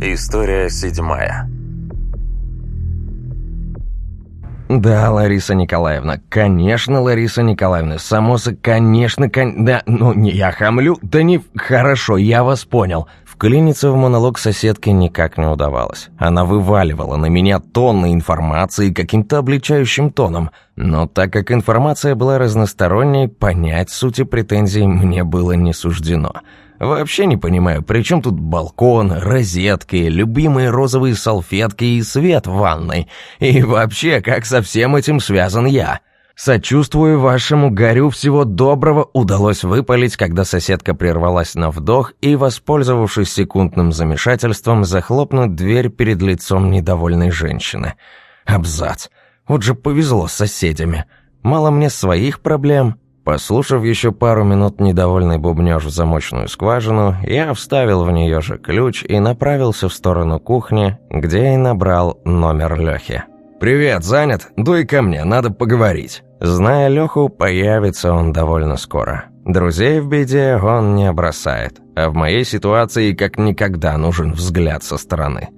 История седьмая. «Да, Лариса Николаевна, конечно, Лариса Николаевна, само собой, конечно, кон... да, ну, не я хамлю, да не... Хорошо, я вас понял». Вклиниться в монолог соседки никак не удавалось. Она вываливала на меня тонны информации каким-то обличающим тоном, но так как информация была разносторонней, понять сути претензий мне было не суждено. Вообще не понимаю, при чем тут балкон, розетки, любимые розовые салфетки и свет в ванной? И вообще, как со всем этим связан я? Сочувствую вашему горю всего доброго удалось выпалить, когда соседка прервалась на вдох и, воспользовавшись секундным замешательством, захлопнуть дверь перед лицом недовольной женщины. Абзац. Вот же повезло с соседями. Мало мне своих проблем, Послушав еще пару минут недовольный бубнёж в замочную скважину, я вставил в нее же ключ и направился в сторону кухни, где и набрал номер Лехи. «Привет, занят? Дуй ко мне, надо поговорить». Зная Леху, появится он довольно скоро. Друзей в беде он не бросает, а в моей ситуации как никогда нужен взгляд со стороны.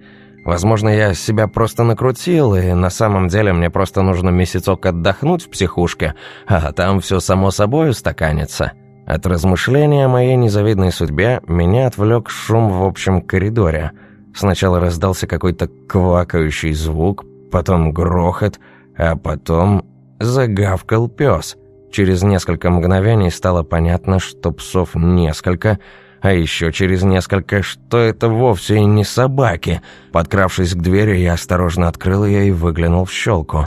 Возможно, я себя просто накрутил, и на самом деле мне просто нужно месяцок отдохнуть в психушке, а там все само собой устаканится. От размышления о моей незавидной судьбе меня отвлек шум в общем коридоре. Сначала раздался какой-то квакающий звук, потом грохот, а потом загавкал пес. Через несколько мгновений стало понятно, что псов несколько — а еще через несколько, что это вовсе не собаки. Подкравшись к двери, я осторожно открыл ее и выглянул в щелку.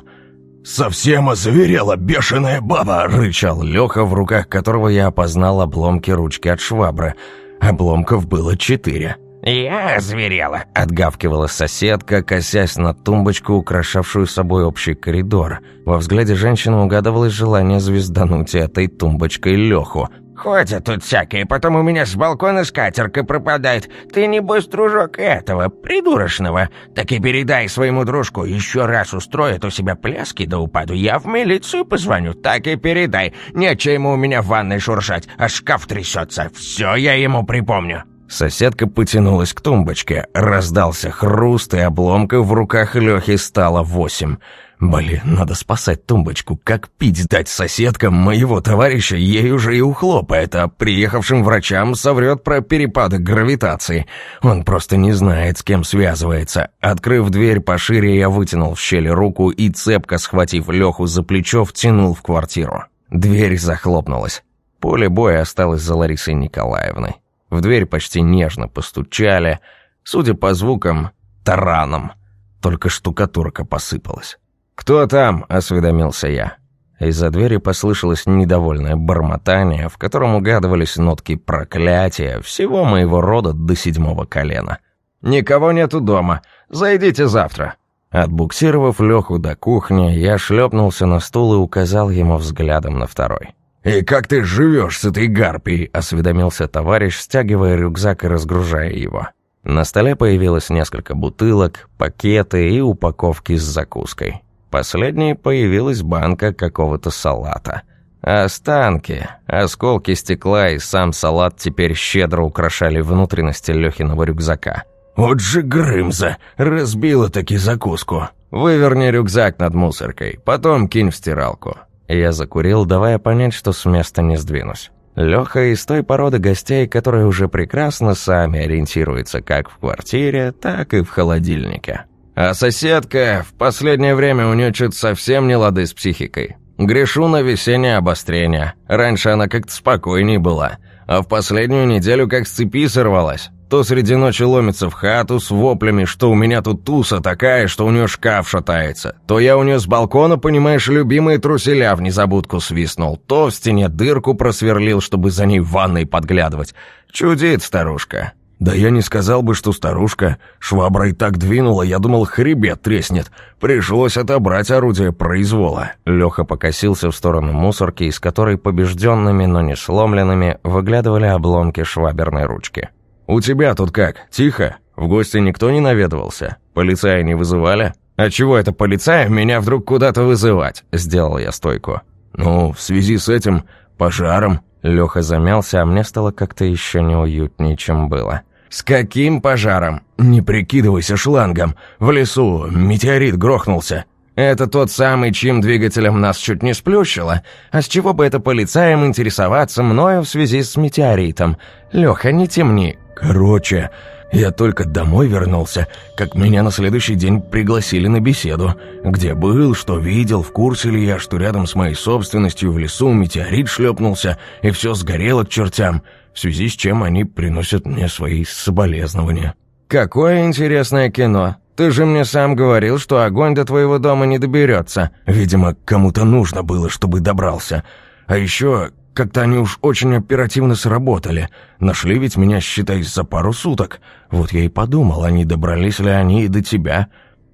«Совсем озверела бешеная баба!» — рычал Леха, в руках которого я опознал обломки ручки от швабры. Обломков было четыре. «Я озверела!» — отгавкивала соседка, косясь на тумбочку, украшавшую собой общий коридор. Во взгляде женщины угадывалось желание звездануть этой тумбочкой Леху. Ходят тут всякие, потом у меня с балкона скатерка пропадает. Ты, небось, дружок этого, придурочного. Так и передай своему дружку, еще раз устроит у себя пляски до упаду, я в милицию позвоню. Так и передай. Нечего у меня в ванной шуршать, а шкаф трясется. Все я ему припомню». Соседка потянулась к тумбочке. Раздался хруст, и обломков в руках Лехи стало восемь. Блин, надо спасать тумбочку. Как пить дать соседкам моего товарища, ей уже и ухлопает, а приехавшим врачам соврет про перепады гравитации. Он просто не знает, с кем связывается. Открыв дверь пошире, я вытянул в щели руку и, цепко схватив Леху за плечо, втянул в квартиру. Дверь захлопнулась. Поле боя осталось за Ларисой Николаевной. В дверь почти нежно постучали. Судя по звукам, тараном. Только штукатурка посыпалась. «Кто там?» – осведомился я. Из-за двери послышалось недовольное бормотание, в котором угадывались нотки проклятия всего моего рода до седьмого колена. «Никого нету дома. Зайдите завтра». Отбуксировав Леху до кухни, я шлепнулся на стул и указал ему взглядом на второй. «И как ты живешь с этой гарпией?» – осведомился товарищ, стягивая рюкзак и разгружая его. На столе появилось несколько бутылок, пакеты и упаковки с закуской. Последней появилась банка какого-то салата. Останки, осколки стекла и сам салат теперь щедро украшали внутренности Лехиного рюкзака. «Вот же Грымза! Разбила таки закуску!» «Выверни рюкзак над мусоркой, потом кинь в стиралку». Я закурил, давая понять, что с места не сдвинусь. Леха из той породы гостей, которые уже прекрасно сами ориентируются как в квартире, так и в холодильнике. А соседка, в последнее время у нее что-то совсем не лады с психикой. Грешу на весеннее обострение. Раньше она как-то спокойнее была, а в последнюю неделю как с цепи сорвалась. То среди ночи ломится в хату с воплями, что у меня тут туса такая, что у нее шкаф шатается. То я у нее с балкона, понимаешь, любимые труселя в незабудку свистнул. То в стене дырку просверлил, чтобы за ней в ванной подглядывать. Чудит старушка. «Да я не сказал бы, что старушка. Швабра и так двинула, я думал, хребет треснет. Пришлось отобрать орудие произвола». Леха покосился в сторону мусорки, из которой побежденными, но не сломленными, выглядывали обломки шваберной ручки. «У тебя тут как? Тихо? В гости никто не наведывался? Полицая не вызывали?» «А чего это полицая меня вдруг куда-то вызывать?» Сделал я стойку. «Ну, в связи с этим пожаром». Леха замялся, а мне стало как-то еще неуютнее, чем было. С каким пожаром? Не прикидывайся шлангом. В лесу метеорит грохнулся. Это тот самый, чьим двигателем нас чуть не сплющило. А с чего бы это полицаям интересоваться мною в связи с метеоритом? Леха, не темни. Короче, я только домой вернулся, как меня на следующий день пригласили на беседу. Где был, что видел, в курсе ли я, что рядом с моей собственностью в лесу метеорит шлепнулся, и все сгорело к чертям, в связи с чем они приносят мне свои соболезнования. «Какое интересное кино! Ты же мне сам говорил, что огонь до твоего дома не доберется. Видимо, кому-то нужно было, чтобы добрался. А еще как-то они уж очень оперативно сработали. Нашли ведь меня, считай, за пару суток. Вот я и подумал, они добрались ли они и до тебя.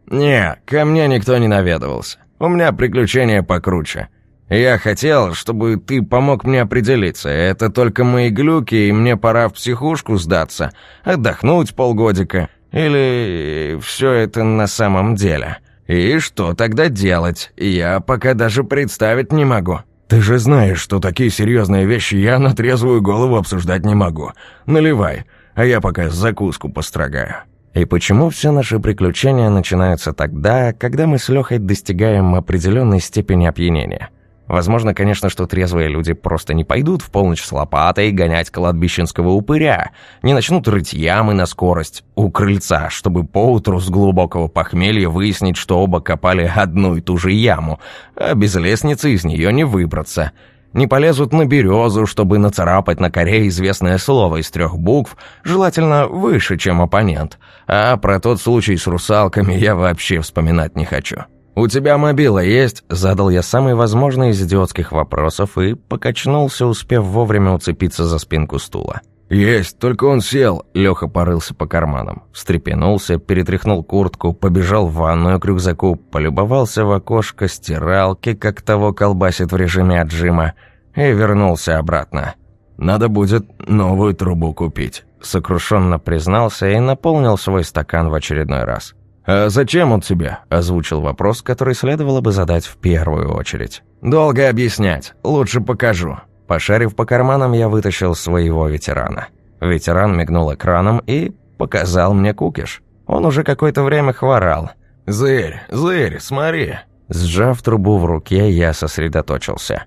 Не, ко мне никто не наведывался. У меня приключения покруче. Я хотел, чтобы ты помог мне определиться. Это только мои глюки, и мне пора в психушку сдаться. Отдохнуть полгодика. Или все это на самом деле. И что тогда делать? Я пока даже представить не могу. «Ты же знаешь, что такие серьезные вещи я на трезвую голову обсуждать не могу. Наливай, а я пока закуску построгаю». И почему все наши приключения начинаются тогда, когда мы с Лехой достигаем определенной степени опьянения? Возможно, конечно, что трезвые люди просто не пойдут в полночь с лопатой гонять кладбищенского упыря, не начнут рыть ямы на скорость у крыльца, чтобы поутру с глубокого похмелья выяснить, что оба копали одну и ту же яму, а без лестницы из нее не выбраться. Не полезут на березу, чтобы нацарапать на коре известное слово из трех букв, желательно выше, чем оппонент. А про тот случай с русалками я вообще вспоминать не хочу. «У тебя мобила есть?» – задал я самый возможный из идиотских вопросов и покачнулся, успев вовремя уцепиться за спинку стула. «Есть, только он сел!» – Леха порылся по карманам. Встрепенулся, перетряхнул куртку, побежал в ванную к рюкзаку, полюбовался в окошко стиралки, как того колбасит в режиме отжима, и вернулся обратно. «Надо будет новую трубу купить», – сокрушенно признался и наполнил свой стакан в очередной раз. «А зачем он тебе?» – озвучил вопрос, который следовало бы задать в первую очередь. «Долго объяснять. Лучше покажу». Пошарив по карманам, я вытащил своего ветерана. Ветеран мигнул экраном и показал мне кукиш. Он уже какое-то время хворал. «Зырь, зырь, смотри!» Сжав трубу в руке, я сосредоточился.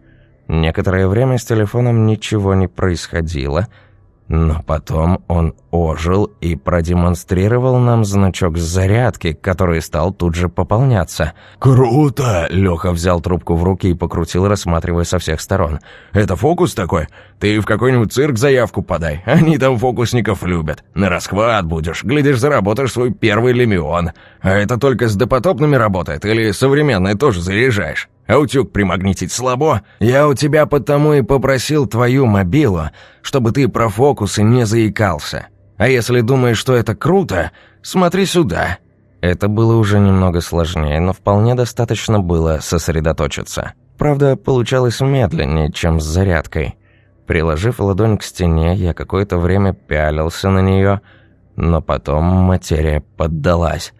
Некоторое время с телефоном ничего не происходило – но потом он ожил и продемонстрировал нам значок зарядки, который стал тут же пополняться. «Круто!» — Леха взял трубку в руки и покрутил, рассматривая со всех сторон. «Это фокус такой? Ты в какой-нибудь цирк заявку подай. Они там фокусников любят. На расхват будешь. Глядишь, заработаешь свой первый лимион. А это только с допотопными работает или современное тоже заряжаешь?» А утюг примагнитить слабо. Я у тебя потому и попросил твою мобилу, чтобы ты про фокусы не заикался. А если думаешь, что это круто, смотри сюда». Это было уже немного сложнее, но вполне достаточно было сосредоточиться. Правда, получалось медленнее, чем с зарядкой. Приложив ладонь к стене, я какое-то время пялился на нее, но потом материя поддалась.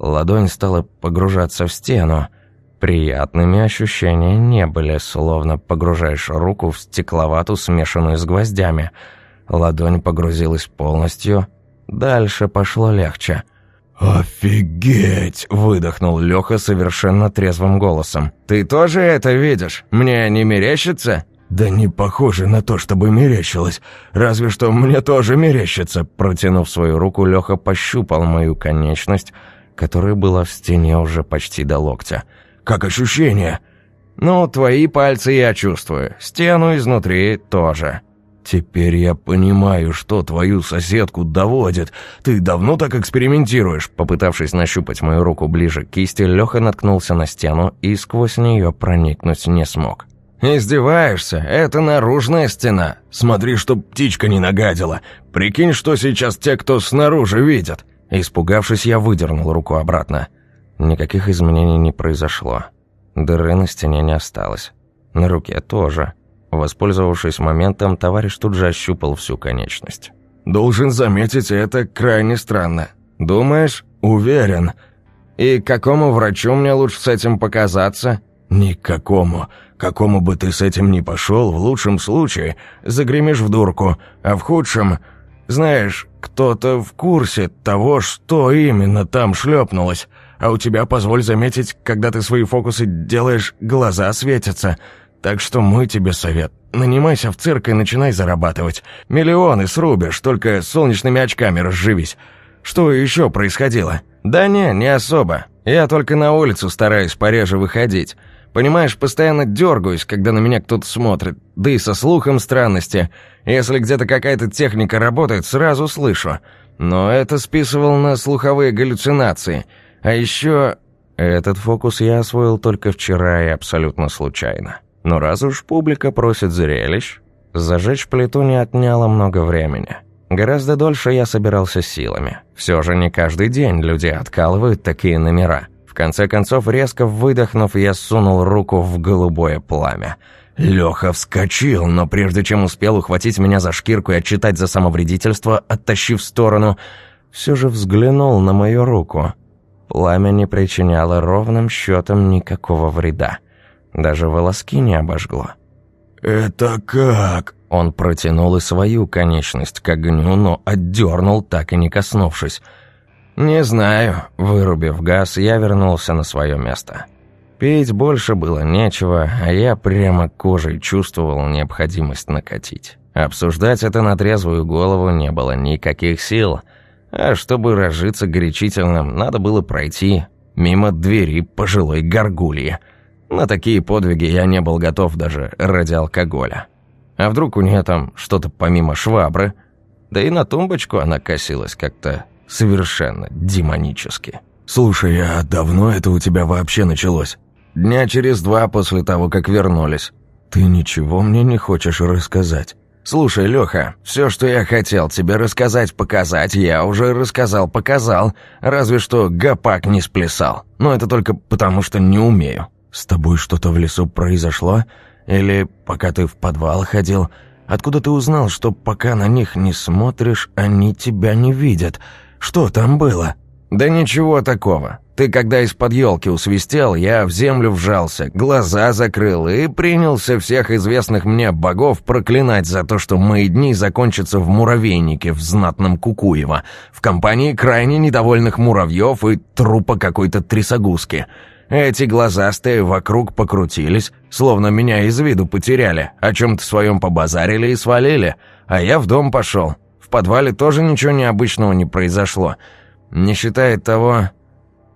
Ладонь стала погружаться в стену, Приятными ощущения не были, словно погружаешь руку в стекловату, смешанную с гвоздями. Ладонь погрузилась полностью. Дальше пошло легче. «Офигеть!» – выдохнул Леха совершенно трезвым голосом. «Ты тоже это видишь? Мне не мерещится?» «Да не похоже на то, чтобы мерещилось. Разве что мне тоже мерещится». Протянув свою руку, Леха пощупал мою конечность, которая была в стене уже почти до локтя. Как ощущение?» «Ну, твои пальцы я чувствую. Стену изнутри тоже». «Теперь я понимаю, что твою соседку доводит. Ты давно так экспериментируешь?» Попытавшись нащупать мою руку ближе к кисти, Леха наткнулся на стену и сквозь нее проникнуть не смог. «Издеваешься? Это наружная стена. Смотри, чтоб птичка не нагадила. Прикинь, что сейчас те, кто снаружи, видят». Испугавшись, я выдернул руку обратно. Никаких изменений не произошло. Дыры на стене не осталось. На руке тоже. Воспользовавшись моментом, товарищ тут же ощупал всю конечность. «Должен заметить, это крайне странно. Думаешь? Уверен. И какому врачу мне лучше с этим показаться?» «Никакому. Какому бы ты с этим ни пошел, в лучшем случае загремишь в дурку, а в худшем Знаешь, кто-то в курсе того, что именно там шлепнулось. А у тебя, позволь заметить, когда ты свои фокусы делаешь, глаза светятся. Так что мой тебе совет. Нанимайся в цирк и начинай зарабатывать. Миллионы срубишь, только солнечными очками разживись. Что еще происходило? Да не, не особо. Я только на улицу стараюсь пореже выходить. Понимаешь, постоянно дергаюсь, когда на меня кто-то смотрит. Да и со слухом странности. Если где-то какая-то техника работает, сразу слышу. Но это списывал на слуховые галлюцинации. А еще... Этот фокус я освоил только вчера и абсолютно случайно. Но раз уж публика просит зрелищ, зажечь плиту не отняло много времени. Гораздо дольше я собирался силами. Все же не каждый день люди откалывают такие номера. В конце концов, резко выдохнув, я сунул руку в голубое пламя. Леха вскочил, но прежде чем успел ухватить меня за шкирку и отчитать за самовредительство, оттащив в сторону, все же взглянул на мою руку. Пламя не причиняло ровным счетом никакого вреда. Даже волоски не обожгло. «Это как?» Он протянул и свою конечность к огню, но отдернул, так и не коснувшись. «Не знаю». Вырубив газ, я вернулся на свое место. Пить больше было нечего, а я прямо кожей чувствовал необходимость накатить. Обсуждать это на трезвую голову не было никаких сил, а чтобы разжиться горячительным, надо было пройти мимо двери пожилой горгульи – на такие подвиги я не был готов даже ради алкоголя. А вдруг у нее там что-то помимо швабры? Да и на тумбочку она косилась как-то совершенно демонически. «Слушай, а давно это у тебя вообще началось?» «Дня через два после того, как вернулись». «Ты ничего мне не хочешь рассказать?» «Слушай, Леха, все, что я хотел тебе рассказать, показать, я уже рассказал, показал. Разве что гопак не сплясал. Но это только потому, что не умею». «С тобой что-то в лесу произошло? Или пока ты в подвал ходил? Откуда ты узнал, что пока на них не смотришь, они тебя не видят? Что там было?» «Да ничего такого. Ты когда из-под елки усвистел, я в землю вжался, глаза закрыл и принялся всех известных мне богов проклинать за то, что мои дни закончатся в муравейнике в знатном Кукуево, в компании крайне недовольных муравьев и трупа какой-то трясогузки». Эти глазастые вокруг покрутились, словно меня из виду потеряли, о чем-то своем побазарили и свалили, а я в дом пошел. В подвале тоже ничего необычного не произошло. Не считая того...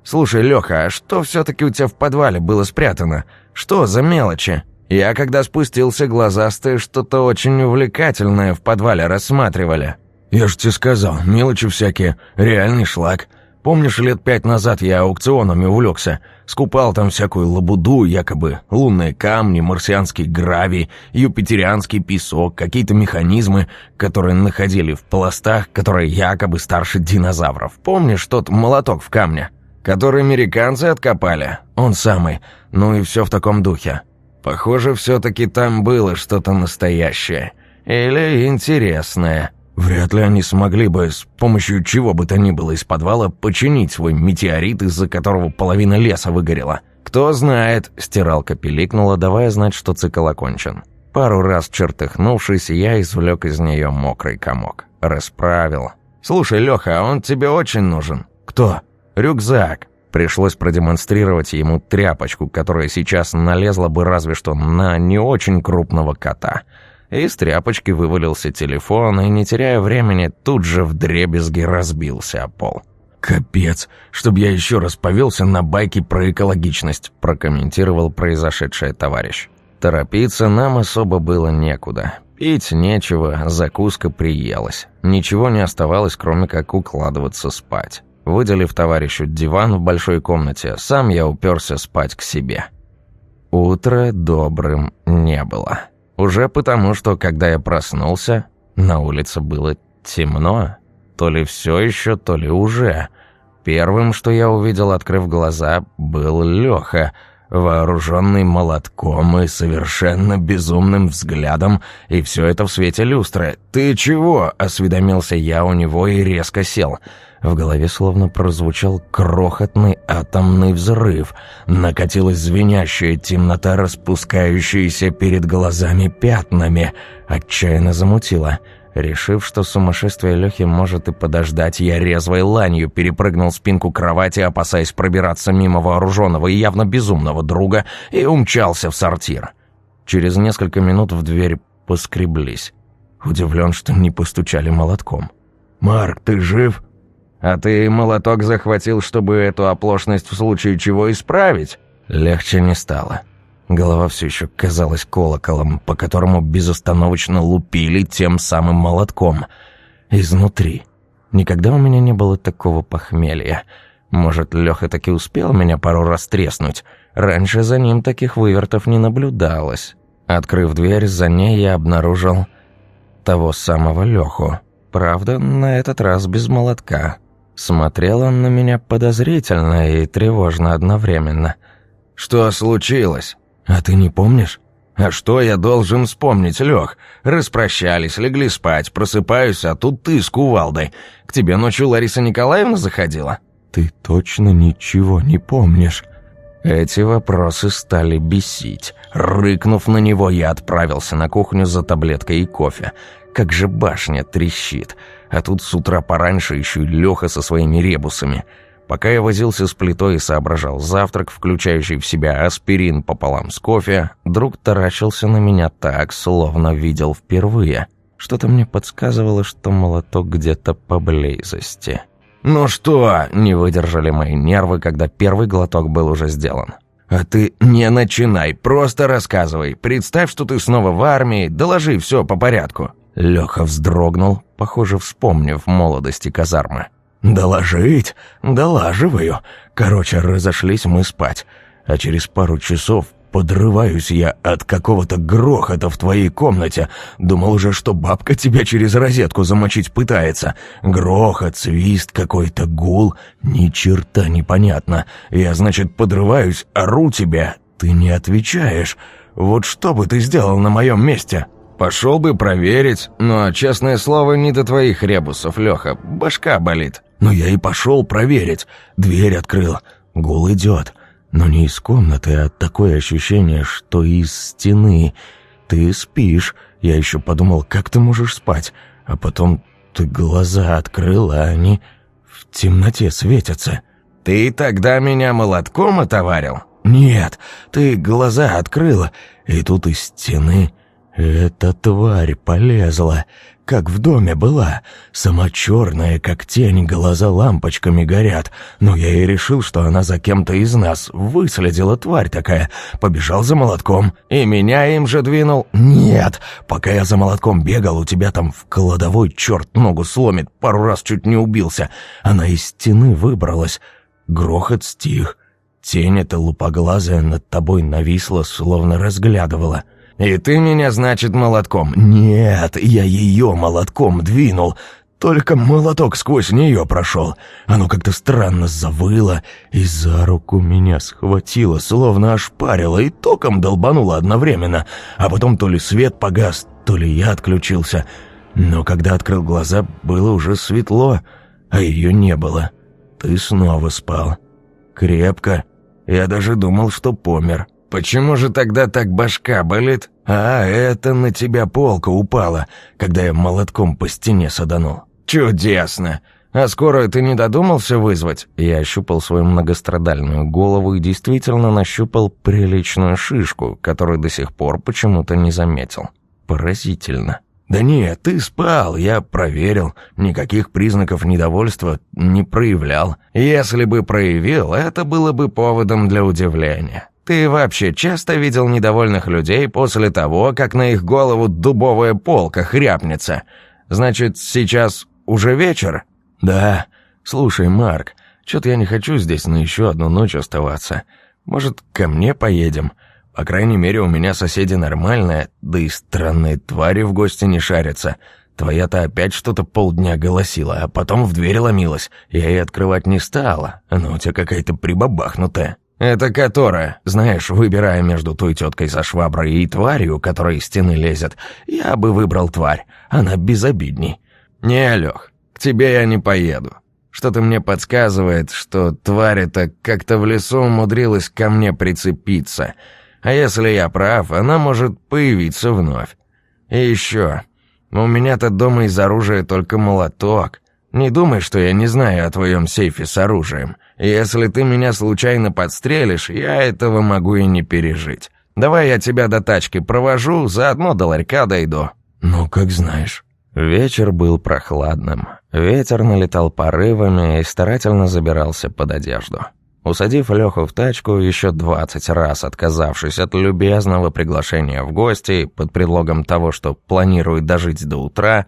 Слушай, Леха, а что все-таки у тебя в подвале было спрятано? Что за мелочи? Я, когда спустился, глазастые что-то очень увлекательное в подвале рассматривали. Я ж тебе сказал, мелочи всякие, реальный шлак. Помнишь, лет пять назад я аукционами увлекся? Скупал там всякую лабуду, якобы лунные камни, марсианский гравий, юпитерианский песок, какие-то механизмы, которые находили в пластах, которые якобы старше динозавров. Помнишь тот молоток в камне? Который американцы откопали? Он самый. Ну и все в таком духе. Похоже, все-таки там было что-то настоящее. Или интересное. Вряд ли они смогли бы с помощью чего бы то ни было из подвала починить свой метеорит, из-за которого половина леса выгорела. Кто знает, стиралка пиликнула, давая знать, что цикл окончен. Пару раз чертыхнувшись, я извлек из нее мокрый комок. Расправил. «Слушай, Леха, а он тебе очень нужен». «Кто?» «Рюкзак». Пришлось продемонстрировать ему тряпочку, которая сейчас налезла бы разве что на не очень крупного кота – из тряпочки вывалился телефон и, не теряя времени, тут же вдребезги разбился о пол. «Капец, чтоб я еще раз повелся на байки про экологичность», прокомментировал произошедшее товарищ. Торопиться нам особо было некуда. Пить нечего, закуска приелась. Ничего не оставалось, кроме как укладываться спать. Выделив товарищу диван в большой комнате, сам я уперся спать к себе. Утро добрым не было. Уже потому, что когда я проснулся, на улице было темно. То ли все еще, то ли уже. Первым, что я увидел, открыв глаза, был Леха, вооруженный молотком и совершенно безумным взглядом, и все это в свете люстры. «Ты чего?» – осведомился я у него и резко сел – в голове словно прозвучал крохотный атомный взрыв. Накатилась звенящая темнота, распускающаяся перед глазами пятнами. Отчаянно замутила. Решив, что сумасшествие Лехи может и подождать, я резвой ланью перепрыгнул спинку кровати, опасаясь пробираться мимо вооруженного и явно безумного друга, и умчался в сортир. Через несколько минут в дверь поскреблись. Удивлен, что не постучали молотком. «Марк, ты жив?» «А ты молоток захватил, чтобы эту оплошность в случае чего исправить?» Легче не стало. Голова все еще казалась колоколом, по которому безостановочно лупили тем самым молотком. Изнутри. Никогда у меня не было такого похмелья. Может, Леха таки успел меня пару раз треснуть. Раньше за ним таких вывертов не наблюдалось. Открыв дверь, за ней я обнаружил того самого Леху. Правда, на этот раз без молотка. Смотрел он на меня подозрительно и тревожно одновременно. «Что случилось? А ты не помнишь?» «А что я должен вспомнить, Лех? Распрощались, легли спать, просыпаюсь, а тут ты с кувалдой. К тебе ночью Лариса Николаевна заходила?» «Ты точно ничего не помнишь?» Эти вопросы стали бесить. Рыкнув на него, я отправился на кухню за таблеткой и кофе. Как же башня трещит. А тут с утра пораньше еще и Леха со своими ребусами. Пока я возился с плитой и соображал завтрак, включающий в себя аспирин пополам с кофе, друг таращился на меня так, словно видел впервые. Что-то мне подсказывало, что молоток где-то поблизости. «Ну что?» – не выдержали мои нервы, когда первый глоток был уже сделан. «А ты не начинай, просто рассказывай. Представь, что ты снова в армии, доложи все по порядку». Леха вздрогнул, похоже, вспомнив молодости казармы. «Доложить? Долаживаю. Короче, разошлись мы спать. А через пару часов подрываюсь я от какого-то грохота в твоей комнате. Думал уже, что бабка тебя через розетку замочить пытается. Грохот, свист, какой-то гул. Ни черта непонятно. Я, значит, подрываюсь, ору тебя. Ты не отвечаешь. Вот что бы ты сделал на моем месте?» «Пошел бы проверить, но, честное слово, не до твоих ребусов, Леха. Башка болит». «Ну я и пошел проверить. Дверь открыл. Гул идет. Но не из комнаты, а такое ощущение, что из стены. Ты спишь. Я еще подумал, как ты можешь спать? А потом ты глаза открыл, а они в темноте светятся». «Ты тогда меня молотком отоварил?» «Нет, ты глаза открыла, и тут из стены эта тварь полезла, как в доме была. Сама черная, как тень, глаза лампочками горят. Но я и решил, что она за кем-то из нас выследила тварь такая. Побежал за молотком. И меня им же двинул. Нет, пока я за молотком бегал, у тебя там в кладовой черт ногу сломит. Пару раз чуть не убился. Она из стены выбралась. Грохот стих. Тень эта лупоглазая над тобой нависла, словно разглядывала. «И ты меня, значит, молотком?» «Нет, я ее молотком двинул. Только молоток сквозь нее прошел. Оно как-то странно завыло и за руку меня схватило, словно ошпарило и током долбануло одновременно. А потом то ли свет погас, то ли я отключился. Но когда открыл глаза, было уже светло, а ее не было. Ты снова спал. Крепко. Я даже думал, что помер». «Почему же тогда так башка болит?» «А, это на тебя полка упала, когда я молотком по стене саданул». «Чудесно! А скорую ты не додумался вызвать?» Я ощупал свою многострадальную голову и действительно нащупал приличную шишку, которую до сих пор почему-то не заметил. Поразительно. «Да нет, ты спал, я проверил. Никаких признаков недовольства не проявлял. Если бы проявил, это было бы поводом для удивления. Ты вообще часто видел недовольных людей после того, как на их голову дубовая полка хряпнется? Значит, сейчас уже вечер? Да. Слушай, Марк, что-то я не хочу здесь на еще одну ночь оставаться. Может, ко мне поедем? По крайней мере, у меня соседи нормальные, да и странные твари в гости не шарятся. Твоя-то опять что-то полдня голосила, а потом в дверь ломилась. Я ей открывать не стала. Она у тебя какая-то прибабахнутая. «Это которая, знаешь, выбирая между той теткой со шваброй и тварью, которая из стены лезет, я бы выбрал тварь, она безобидней». «Не, Лех, к тебе я не поеду. Что-то мне подсказывает, что тварь эта как-то в лесу умудрилась ко мне прицепиться. А если я прав, она может появиться вновь. И еще, У меня-то дома из оружия только молоток. Не думай, что я не знаю о твоем сейфе с оружием. Если ты меня случайно подстрелишь, я этого могу и не пережить. Давай я тебя до тачки провожу, заодно до ларька дойду». «Ну, как знаешь». Вечер был прохладным. Ветер налетал порывами и старательно забирался под одежду. Усадив Леху в тачку, еще двадцать раз отказавшись от любезного приглашения в гости под предлогом того, что планирует дожить до утра,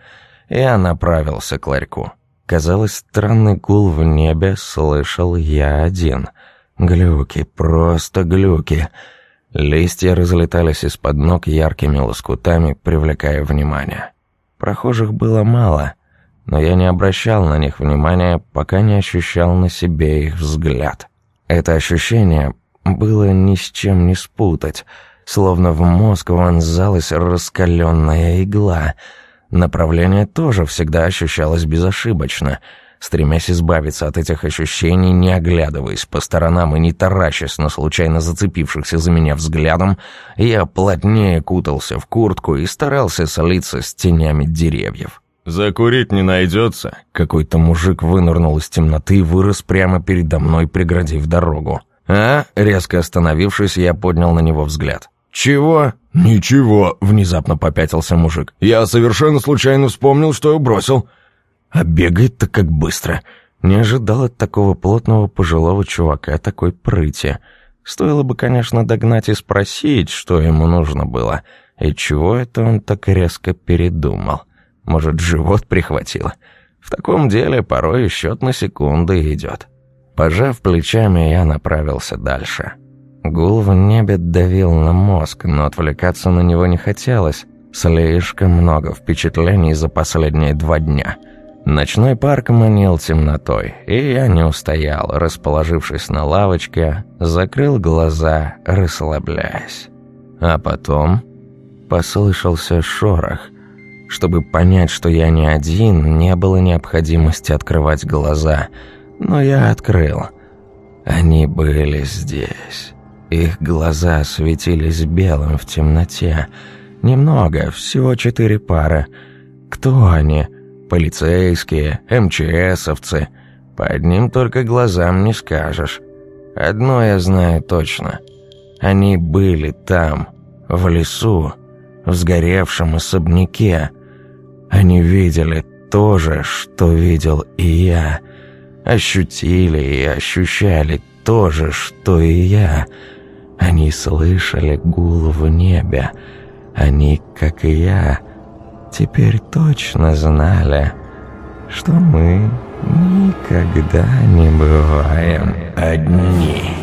я направился к ларьку. Казалось, странный гул в небе слышал я один. Глюки, просто глюки. Листья разлетались из-под ног яркими лоскутами, привлекая внимание. Прохожих было мало, но я не обращал на них внимания, пока не ощущал на себе их взгляд. Это ощущение было ни с чем не спутать, словно в мозг вонзалась раскаленная игла. Направление тоже всегда ощущалось безошибочно. Стремясь избавиться от этих ощущений, не оглядываясь по сторонам и не таращась на случайно зацепившихся за меня взглядом, я плотнее кутался в куртку и старался солиться с тенями деревьев. «Закурить не найдется?» Какой-то мужик вынырнул из темноты и вырос прямо передо мной, преградив дорогу. «А?» Резко остановившись, я поднял на него взгляд. «Чего?» «Ничего», — внезапно попятился мужик. «Я совершенно случайно вспомнил, что бросил». А бегает-то как быстро. Не ожидал от такого плотного пожилого чувака такой прыти. Стоило бы, конечно, догнать и спросить, что ему нужно было, и чего это он так резко передумал. Может, живот прихватило? В таком деле порой счет на секунды идет. Пожав плечами, я направился дальше. Гул в небе давил на мозг, но отвлекаться на него не хотелось. Слишком много впечатлений за последние два дня. Ночной парк манил темнотой, и я не устоял, расположившись на лавочке, закрыл глаза, расслабляясь. А потом послышался шорох — чтобы понять, что я не один, не было необходимости открывать глаза, но я открыл. Они были здесь. Их глаза светились белым в темноте. Немного, всего четыре пары. Кто они? Полицейские, МЧСовцы. По одним только глазам не скажешь. Одно я знаю точно. Они были там, в лесу, в сгоревшем особняке. Они видели то же, что видел и я. Ощутили и ощущали то же, что и я. Они слышали гул в небе. Они, как и я, теперь точно знали, что мы никогда не бываем одни».